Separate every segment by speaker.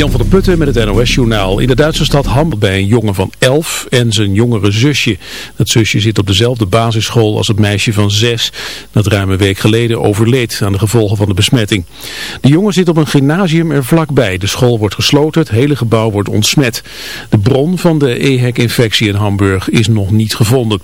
Speaker 1: Jan van der Putten met het NOS-journaal. In de Duitse stad Hamburg bij een jongen van 11 en zijn jongere zusje. Dat zusje zit op dezelfde basisschool als het meisje van 6. Dat ruim een week geleden overleed aan de gevolgen van de besmetting. De jongen zit op een gymnasium er vlakbij. De school wordt gesloten, het hele gebouw wordt ontsmet. De bron van de EHEC-infectie in Hamburg is nog niet gevonden.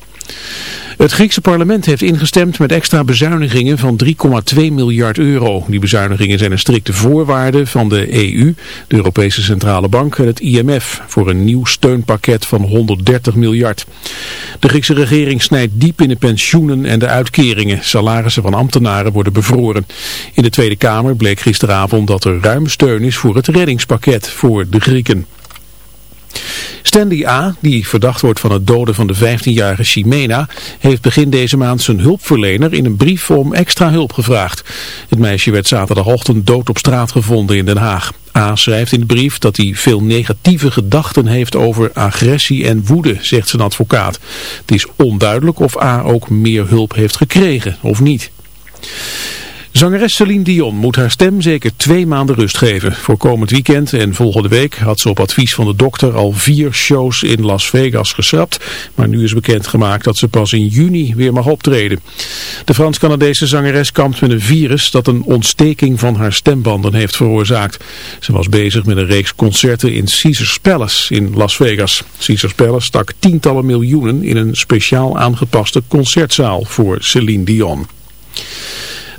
Speaker 1: Het Griekse parlement heeft ingestemd met extra bezuinigingen van 3,2 miljard euro. Die bezuinigingen zijn een strikte voorwaarde van de EU, de Europese Centrale Bank en het IMF voor een nieuw steunpakket van 130 miljard. De Griekse regering snijdt diep in de pensioenen en de uitkeringen. Salarissen van ambtenaren worden bevroren. In de Tweede Kamer bleek gisteravond dat er ruim steun is voor het reddingspakket voor de Grieken. Stanley A., die verdacht wordt van het doden van de 15-jarige Chimena, heeft begin deze maand zijn hulpverlener in een brief om extra hulp gevraagd. Het meisje werd zaterdagochtend dood op straat gevonden in Den Haag. A. schrijft in de brief dat hij veel negatieve gedachten heeft over agressie en woede, zegt zijn advocaat. Het is onduidelijk of A. ook meer hulp heeft gekregen of niet. Zangeres Celine Dion moet haar stem zeker twee maanden rust geven. Voor komend weekend en volgende week had ze op advies van de dokter al vier shows in Las Vegas geschrapt. Maar nu is bekendgemaakt dat ze pas in juni weer mag optreden. De Frans-Canadese zangeres kampt met een virus dat een ontsteking van haar stembanden heeft veroorzaakt. Ze was bezig met een reeks concerten in Caesars Palace in Las Vegas. Caesars Palace stak tientallen miljoenen in een speciaal aangepaste concertzaal voor Celine Dion.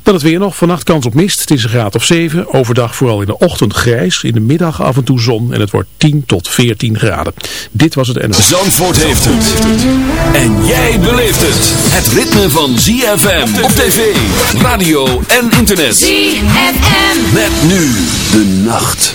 Speaker 1: Dan het weer nog. Vannacht kans op mist. Het is een graad of 7. Overdag vooral in de ochtend grijs. In de middag af en toe zon. En het wordt 10 tot 14 graden. Dit was het NOS.
Speaker 2: Zandvoort heeft het. En jij beleeft het. Het ritme van ZFM op tv, radio en internet.
Speaker 3: ZFM.
Speaker 2: Met nu de nacht.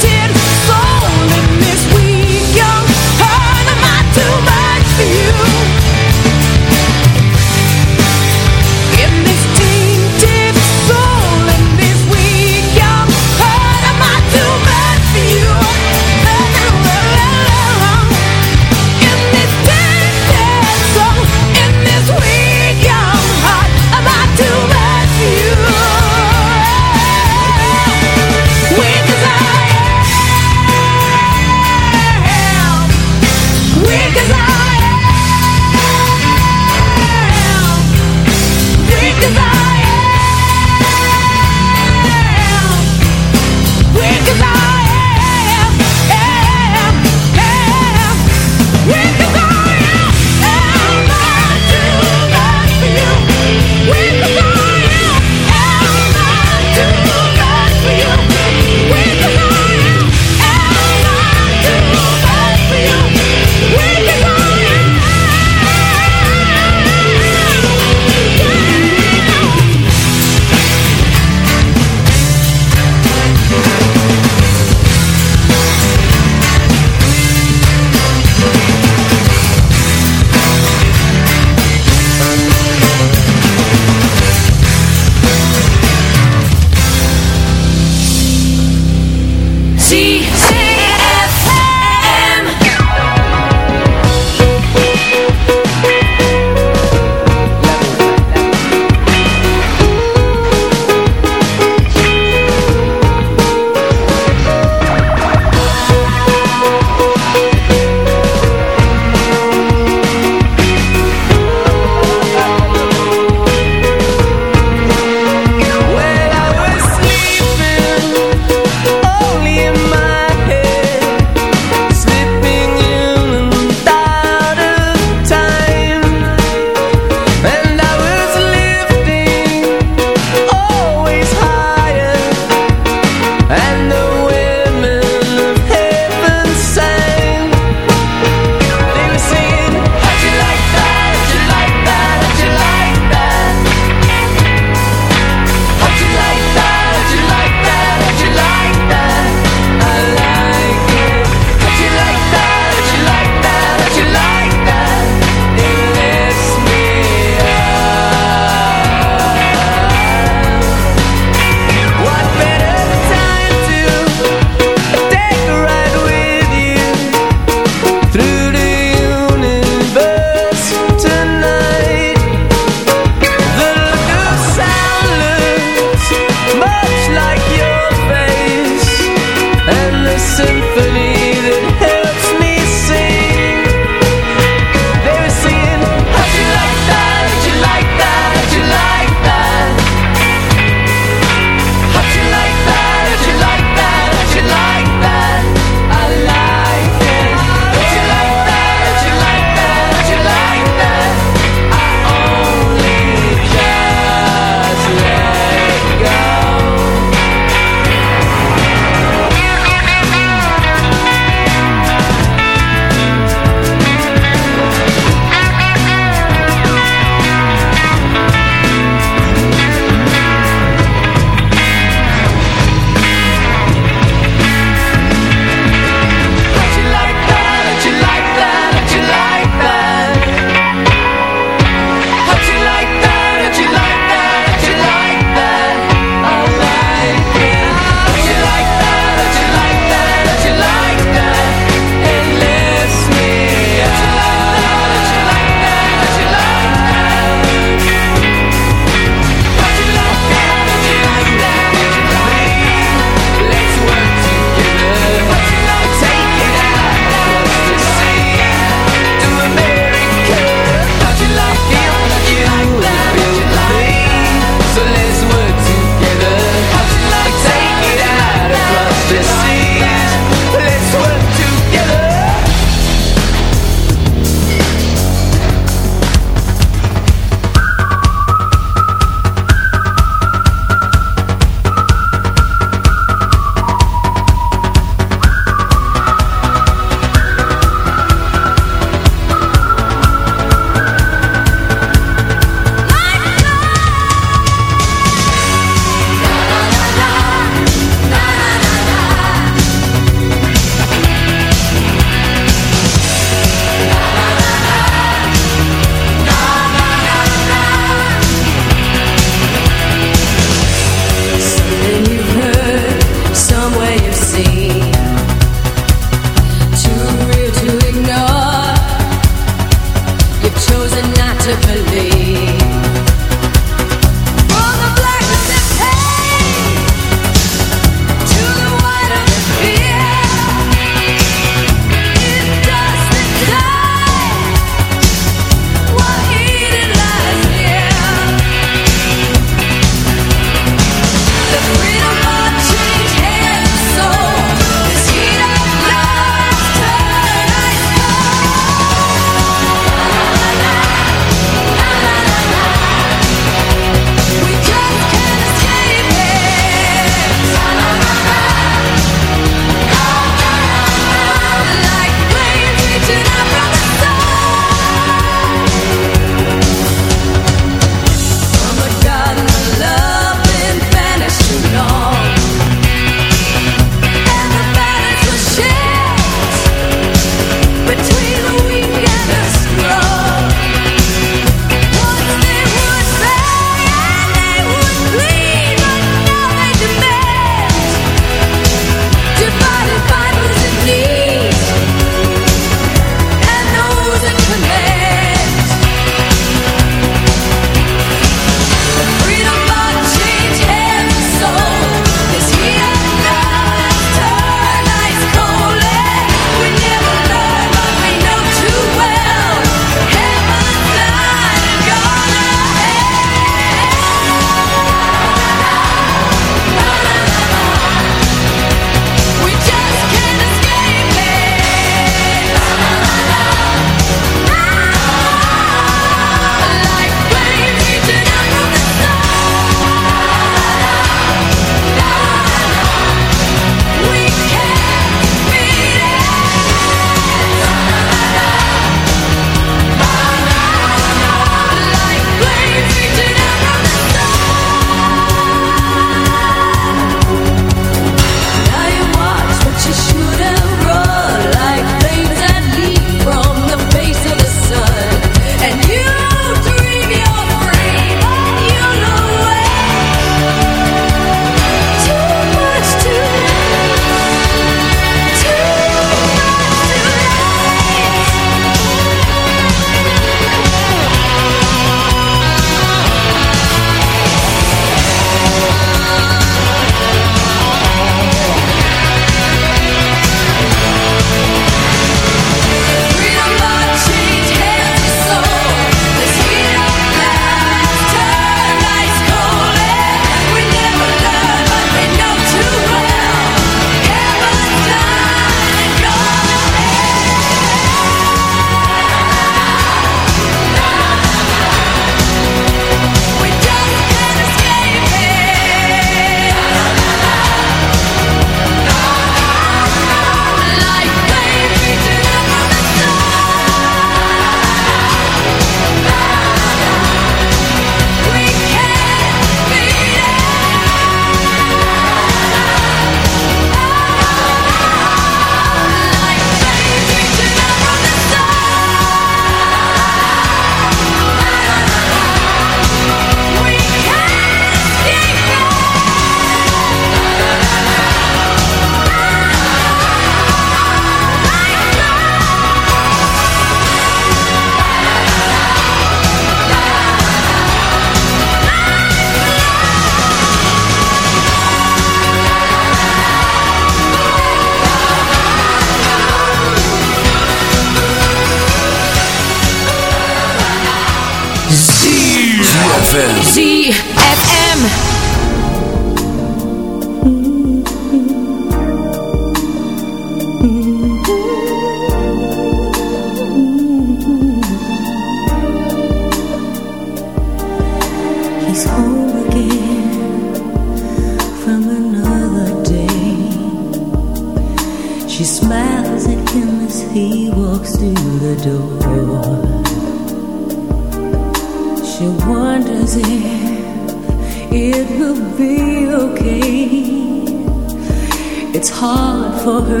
Speaker 4: It's hard for her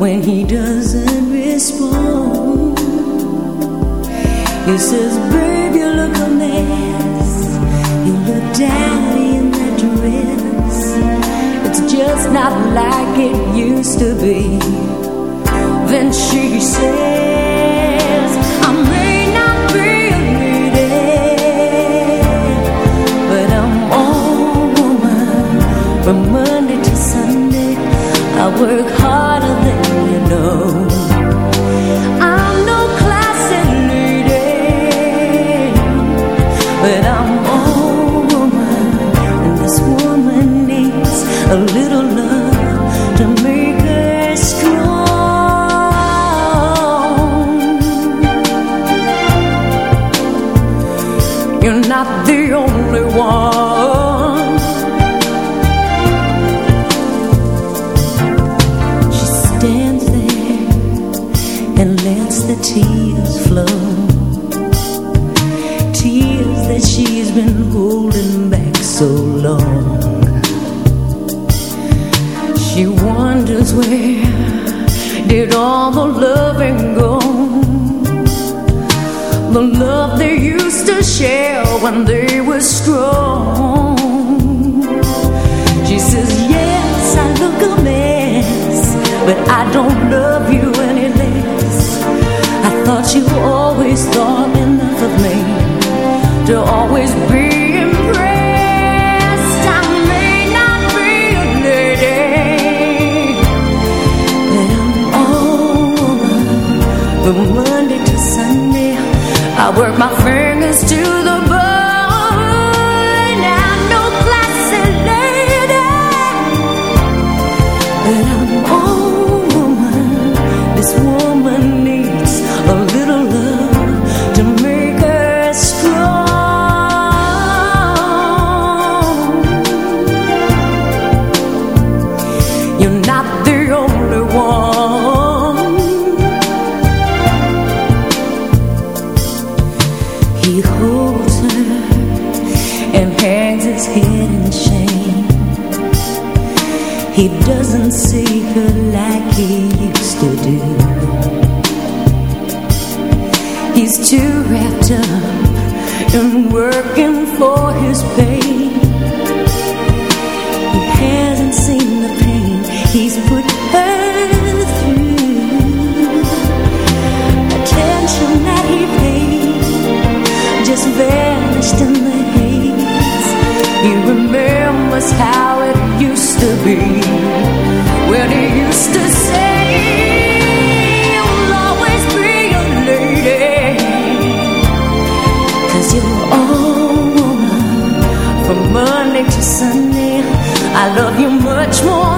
Speaker 4: when he doesn't respond. He says, Babe, you look a mess. You look daddy in that dress. It's just not like it used to be. Then she says, I may not be a lady, but I'm all woman. From not the only one. Share when they were strong. She says, Yes, I look a mess, but I don't love you any less. I thought you always thought enough of me to always be impressed. I may not be a lady, but I'm all woman from Monday to Sunday. I work my to Sunday. I love you much more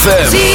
Speaker 2: ZFM.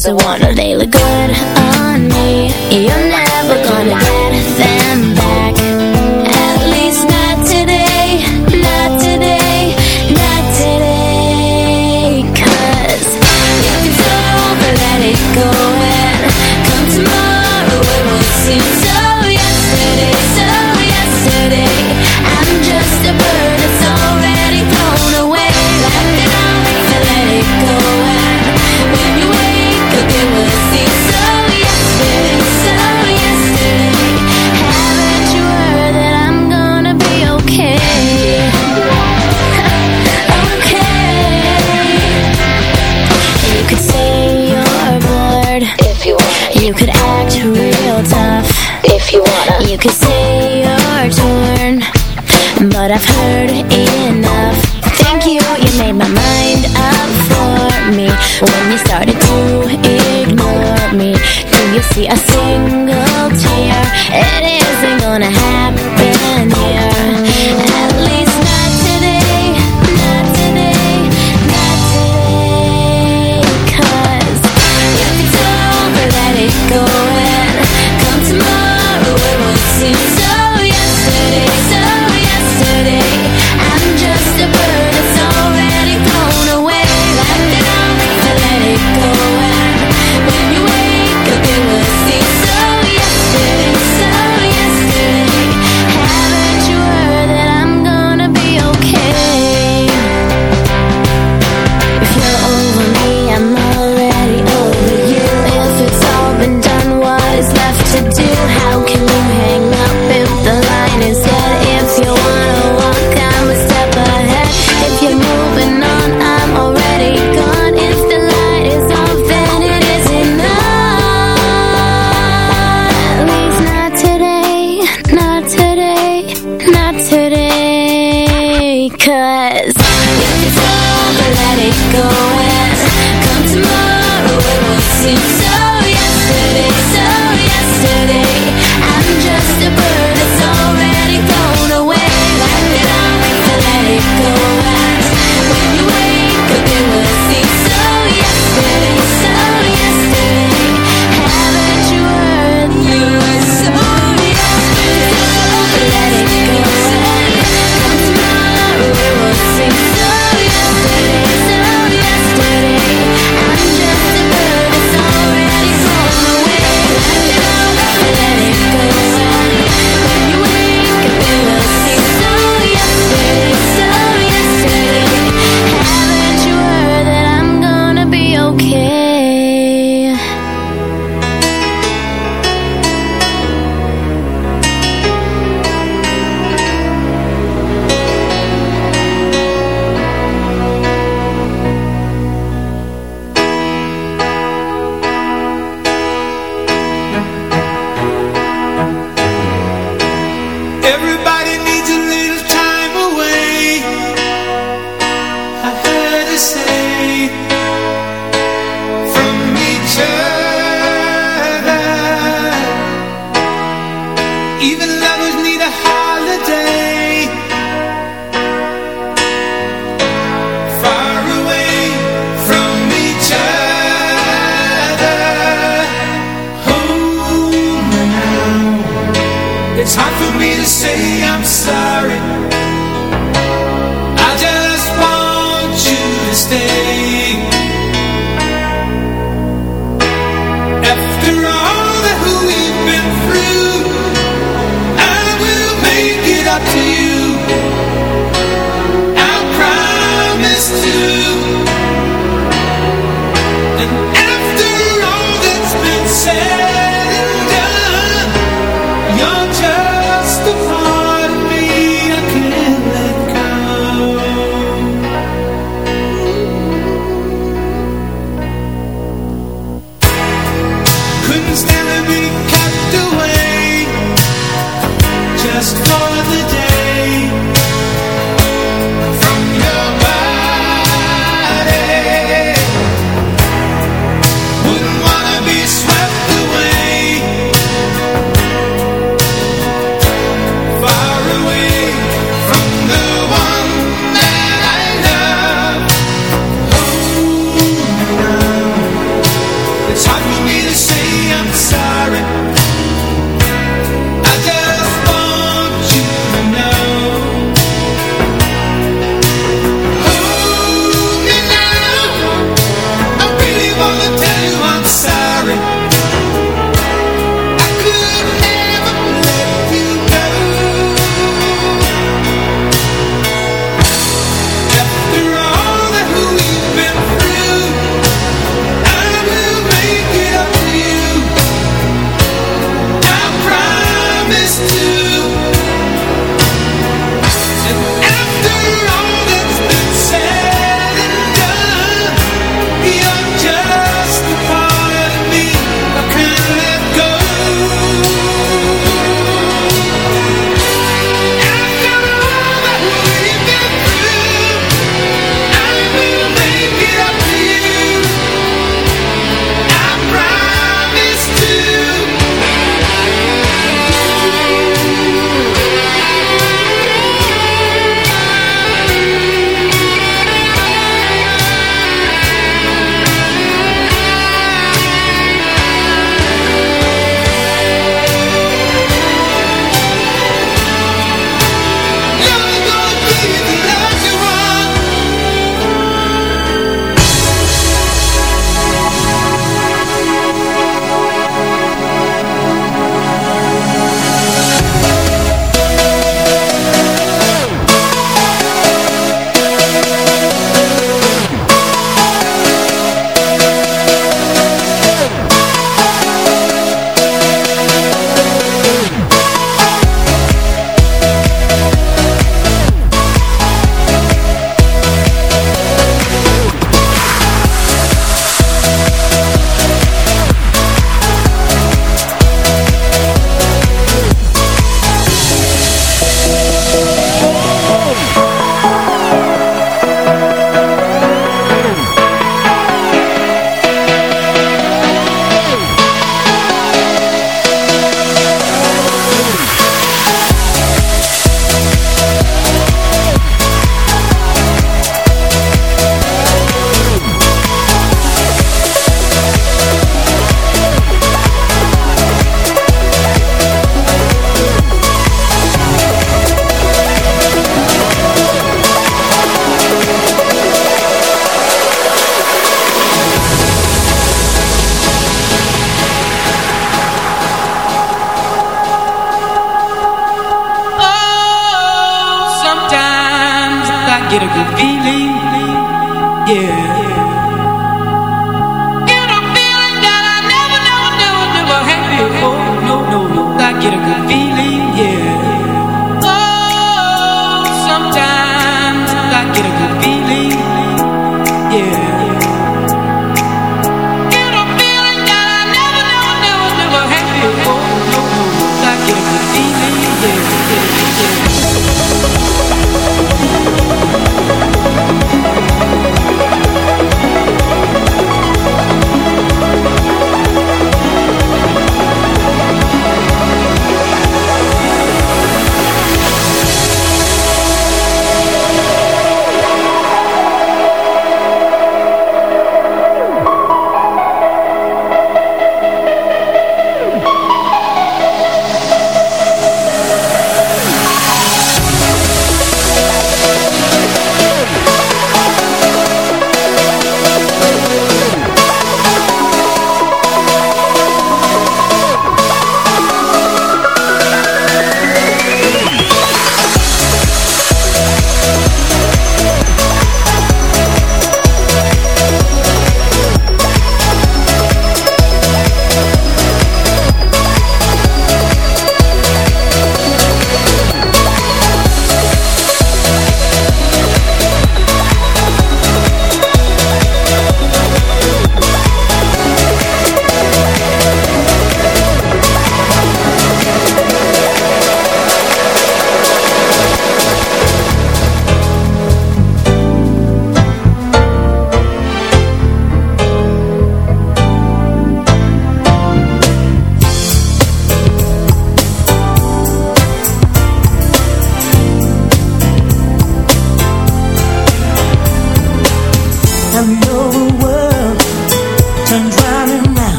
Speaker 5: as a one. see
Speaker 6: us